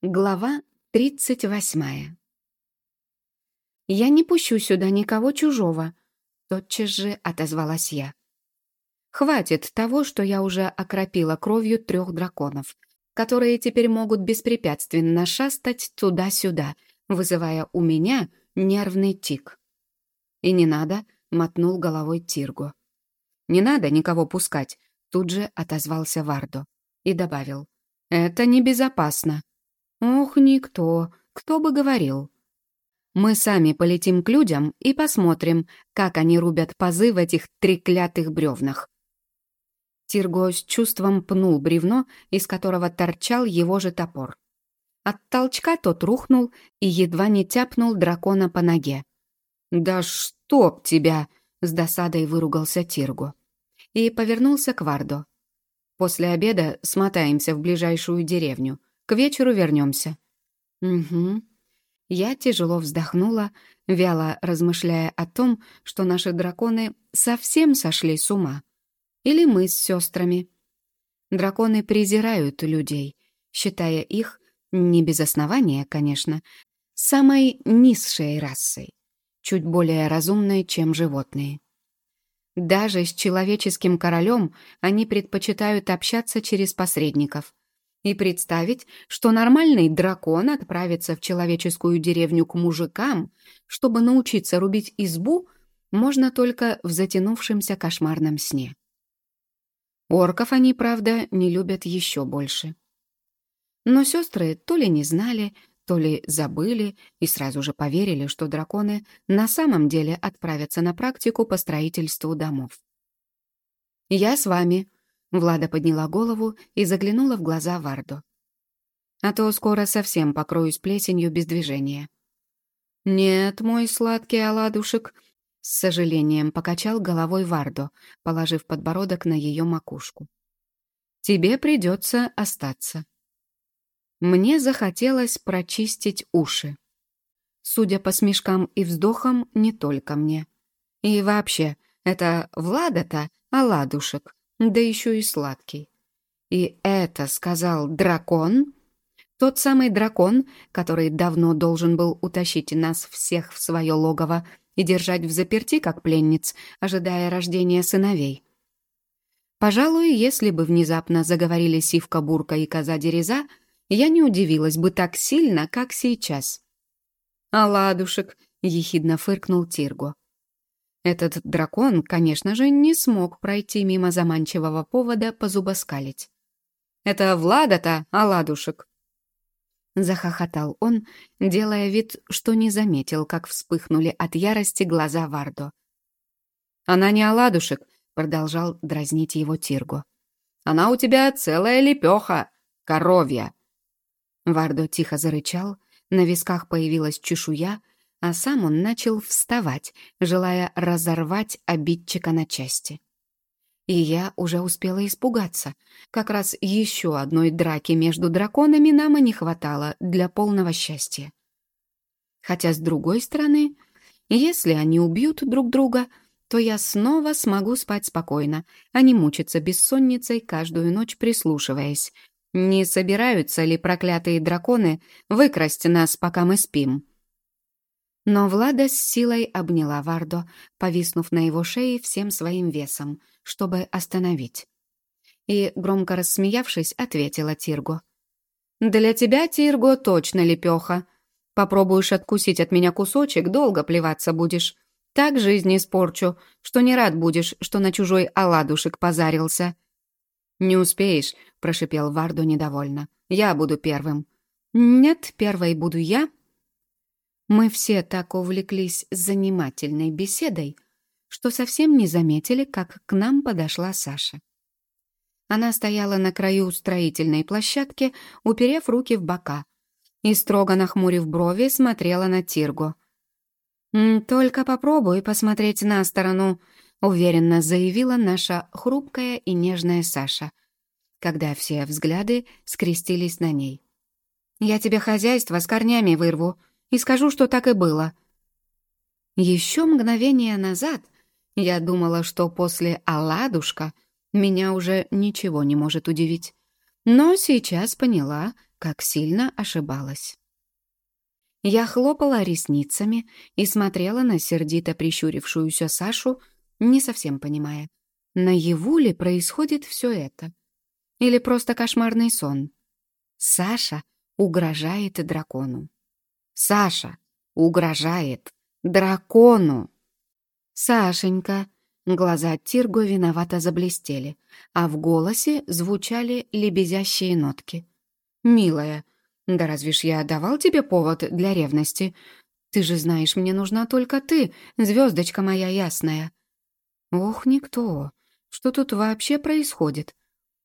Глава 38 «Я не пущу сюда никого чужого», — тотчас же отозвалась я. «Хватит того, что я уже окропила кровью трех драконов, которые теперь могут беспрепятственно шастать туда-сюда, вызывая у меня нервный тик». «И не надо», — мотнул головой Тирго. «Не надо никого пускать», — тут же отозвался Вардо и добавил. «Это небезопасно». Ох, никто, кто бы говорил. Мы сами полетим к людям и посмотрим, как они рубят пазы в этих треклятых бревнах. Тирго с чувством пнул бревно, из которого торчал его же топор. От толчка тот рухнул и едва не тяпнул дракона по ноге. «Да чтоб тебя!» — с досадой выругался Тирго. И повернулся к Вардо. «После обеда смотаемся в ближайшую деревню. К вечеру вернемся». «Угу». Я тяжело вздохнула, вяло размышляя о том, что наши драконы совсем сошли с ума. Или мы с сестрами. Драконы презирают людей, считая их, не без основания, конечно, самой низшей расой, чуть более разумной, чем животные. Даже с человеческим королем они предпочитают общаться через посредников, и представить, что нормальный дракон отправится в человеческую деревню к мужикам, чтобы научиться рубить избу, можно только в затянувшемся кошмарном сне. Орков они, правда, не любят еще больше. Но сестры то ли не знали, то ли забыли и сразу же поверили, что драконы на самом деле отправятся на практику по строительству домов. «Я с вами», Влада подняла голову и заглянула в глаза Варду. «А то скоро совсем покроюсь плесенью без движения». «Нет, мой сладкий оладушек», — с сожалением покачал головой Вардо, положив подбородок на ее макушку. «Тебе придется остаться». Мне захотелось прочистить уши. Судя по смешкам и вздохам, не только мне. И вообще, это Влада-то оладушек, да еще и сладкий. И это сказал дракон? Тот самый дракон, который давно должен был утащить нас всех в свое логово и держать в заперти, как пленниц, ожидая рождения сыновей. Пожалуй, если бы внезапно заговорили Сивка, Бурка и Коза Дереза, я не удивилась бы так сильно, как сейчас. «А ладушек», — ехидно фыркнул Тирго. Этот дракон, конечно же, не смог пройти мимо заманчивого повода позубоскалить. «Это Влада-то, оладушек!» Захохотал он, делая вид, что не заметил, как вспыхнули от ярости глаза Вардо. «Она не оладушек», — продолжал дразнить его Тирго. «Она у тебя целая лепеха, коровья!» Вардо тихо зарычал, на висках появилась чешуя, а сам он начал вставать, желая разорвать обидчика на части. И я уже успела испугаться. Как раз еще одной драки между драконами нам и не хватало для полного счастья. Хотя, с другой стороны, если они убьют друг друга, то я снова смогу спать спокойно, а не мучиться бессонницей каждую ночь прислушиваясь. Не собираются ли проклятые драконы выкрасть нас, пока мы спим? Но Влада с силой обняла Вардо, повиснув на его шее всем своим весом, чтобы остановить. И, громко рассмеявшись, ответила Тирго. «Для тебя, Тирго, точно лепеха. Попробуешь откусить от меня кусочек, долго плеваться будешь. Так жизнь испорчу, что не рад будешь, что на чужой оладушек позарился». «Не успеешь», — прошипел Вардо недовольно. «Я буду первым». «Нет, первой буду я, мы все так увлеклись занимательной беседой, что совсем не заметили, как к нам подошла Саша. Она стояла на краю строительной площадки, уперев руки в бока, и, строго нахмурив брови, смотрела на Тиргу. «Только попробуй посмотреть на сторону», — уверенно заявила наша хрупкая и нежная Саша, когда все взгляды скрестились на ней. «Я тебе хозяйство с корнями вырву», и скажу, что так и было. Еще мгновение назад я думала, что после «Оладушка» меня уже ничего не может удивить. Но сейчас поняла, как сильно ошибалась. Я хлопала ресницами и смотрела на сердито прищурившуюся Сашу, не совсем понимая, наяву ли происходит все это? Или просто кошмарный сон? Саша угрожает дракону. Саша угрожает дракону. Сашенька. Глаза Тирго виновато заблестели, а в голосе звучали лебезящие нотки. «Милая, да разве ж я давал тебе повод для ревности? Ты же знаешь, мне нужна только ты, звездочка моя ясная». «Ох, никто. Что тут вообще происходит?»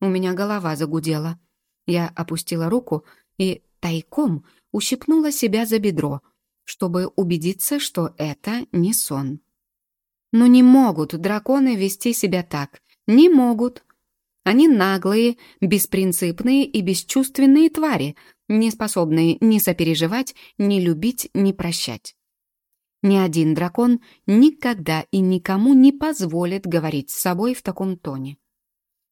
У меня голова загудела. Я опустила руку и тайком ущипнула себя за бедро, чтобы убедиться, что это не сон. Но не могут драконы вести себя так. Не могут. Они наглые, беспринципные и бесчувственные твари, не способные ни сопереживать, ни любить, ни прощать. Ни один дракон никогда и никому не позволит говорить с собой в таком тоне.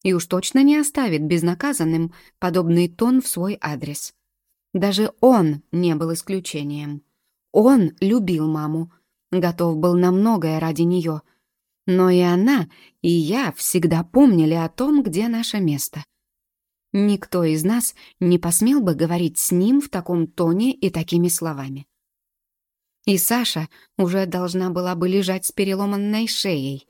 И уж точно не оставит безнаказанным подобный тон в свой адрес. Даже он не был исключением. Он любил маму, готов был на многое ради нее. Но и она, и я всегда помнили о том, где наше место. Никто из нас не посмел бы говорить с ним в таком тоне и такими словами. И Саша уже должна была бы лежать с переломанной шеей,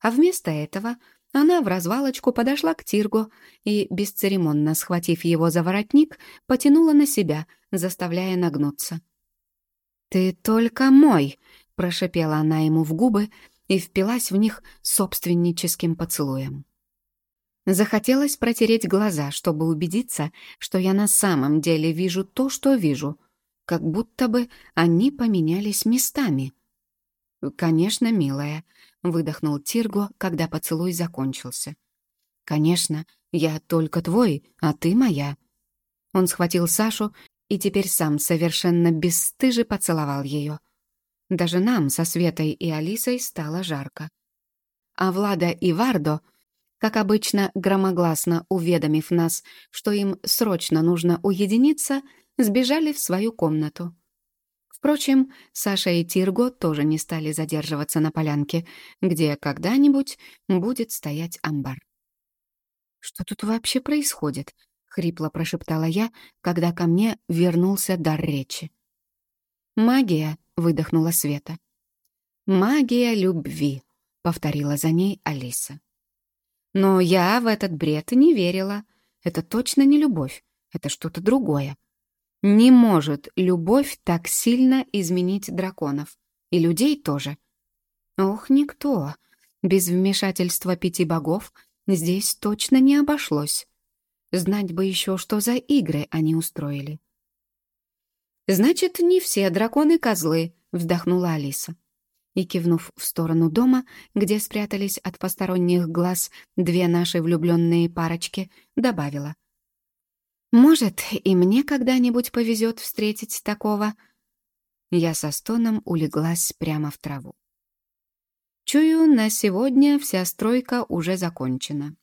а вместо этого она в развалочку подошла к Тиргу и, бесцеремонно схватив его за воротник, потянула на себя, заставляя нагнуться. «Ты только мой!» — прошипела она ему в губы и впилась в них собственническим поцелуем. Захотелось протереть глаза, чтобы убедиться, что я на самом деле вижу то, что вижу, как будто бы они поменялись местами. «Конечно, милая», — выдохнул Тирго, когда поцелуй закончился. «Конечно, я только твой, а ты моя». Он схватил Сашу и теперь сам совершенно бесстыже поцеловал ее. Даже нам со Светой и Алисой стало жарко. А Влада и Вардо, как обычно громогласно уведомив нас, что им срочно нужно уединиться, сбежали в свою комнату. Впрочем, Саша и Тирго тоже не стали задерживаться на полянке, где когда-нибудь будет стоять амбар. «Что тут вообще происходит?» — хрипло прошептала я, когда ко мне вернулся дар речи. «Магия», — выдохнула Света. «Магия любви», — повторила за ней Алиса. Но я в этот бред не верила. Это точно не любовь, это что-то другое. Не может любовь так сильно изменить драконов. И людей тоже. Ох, никто. Без вмешательства пяти богов здесь точно не обошлось. Знать бы еще, что за игры они устроили. «Значит, не все драконы козлы», — вздохнула Алиса. И, кивнув в сторону дома, где спрятались от посторонних глаз две наши влюбленные парочки, добавила. «Может, и мне когда-нибудь повезет встретить такого?» Я со стоном улеглась прямо в траву. Чую, на сегодня вся стройка уже закончена.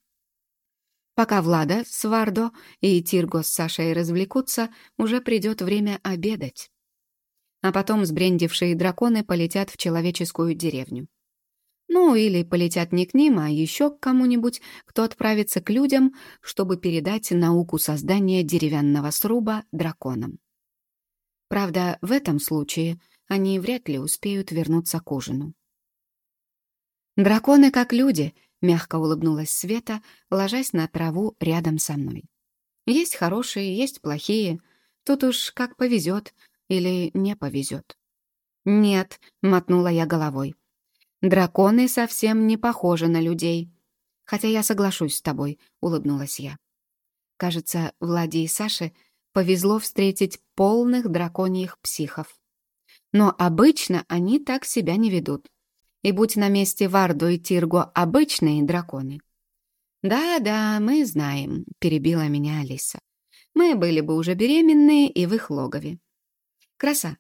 Пока Влада с Вардо и Тирго с Сашей развлекутся, уже придет время обедать. А потом сбрендившие драконы полетят в человеческую деревню. Ну, или полетят не к ним, а еще к кому-нибудь, кто отправится к людям, чтобы передать науку создания деревянного сруба драконам. Правда, в этом случае они вряд ли успеют вернуться к ужину. Драконы как люди — Мягко улыбнулась Света, ложась на траву рядом со мной. Есть хорошие, есть плохие. Тут уж как повезет или не повезет. Нет, мотнула я головой. Драконы совсем не похожи на людей. Хотя я соглашусь с тобой, улыбнулась я. Кажется, Владе и Саше повезло встретить полных драконьих психов. Но обычно они так себя не ведут. И будь на месте Варду и Тирго обычные драконы. «Да-да, мы знаем», — перебила меня Алиса. «Мы были бы уже беременные и в их логове». «Краса,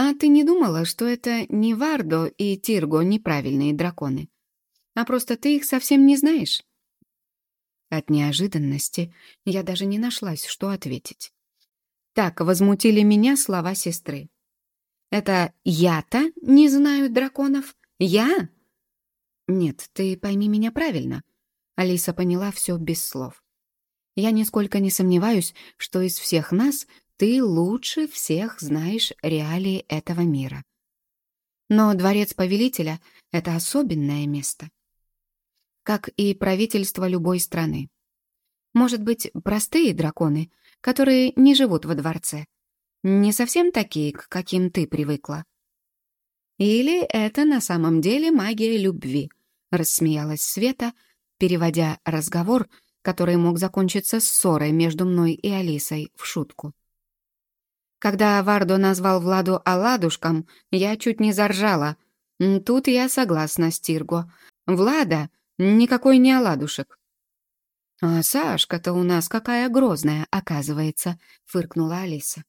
а ты не думала, что это не Вардо и Тирго неправильные драконы? А просто ты их совсем не знаешь?» От неожиданности я даже не нашлась, что ответить. так возмутили меня слова сестры. Это я-то не знаю драконов? Я? Нет, ты пойми меня правильно. Алиса поняла все без слов. Я нисколько не сомневаюсь, что из всех нас ты лучше всех знаешь реалии этого мира. Но дворец повелителя — это особенное место. Как и правительство любой страны. Может быть, простые драконы, которые не живут во дворце. Не совсем такие, к каким ты привыкла. Или это на самом деле магия любви, рассмеялась Света, переводя разговор, который мог закончиться ссорой между мной и Алисой, в шутку. Когда Вардо назвал Владу оладушком, я чуть не заржала. Тут я согласна с Тирго. Влада — никакой не оладушек. «А Сашка-то у нас какая грозная, оказывается», — фыркнула Алиса.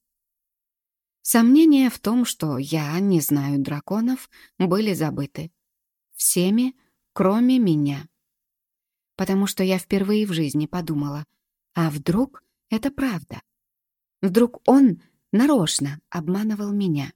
Сомнения в том, что я не знаю драконов, были забыты. Всеми, кроме меня. Потому что я впервые в жизни подумала, а вдруг это правда? Вдруг он нарочно обманывал меня.